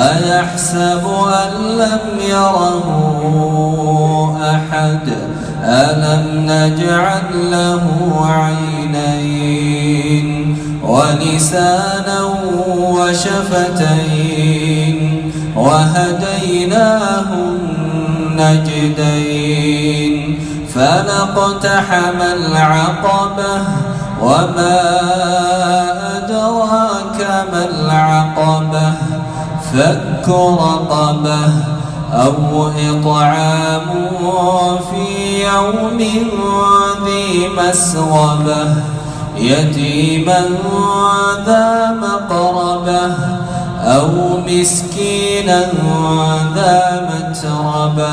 أيحسب أن لم يره أحد؟ ألم نجعل له عينين ولسانا وشفتين وهديناه النجدين؟ فلقتحم العقبة وما أدراك ما العقبة؟ فك رقبة أو إطعام في يوم ذي مسغبة يتيما ذا مقربة أو مسكينا ذا متربة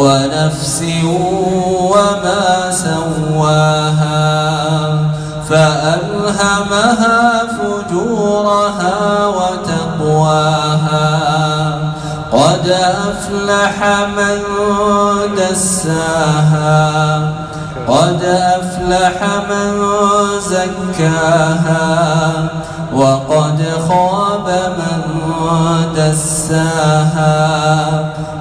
ونفس وما سواها فألهمها فجورها وتقواها. قد أفلح من دساها. قد أفلح من زكاها. وقد خاب من دساها.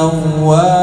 فسواها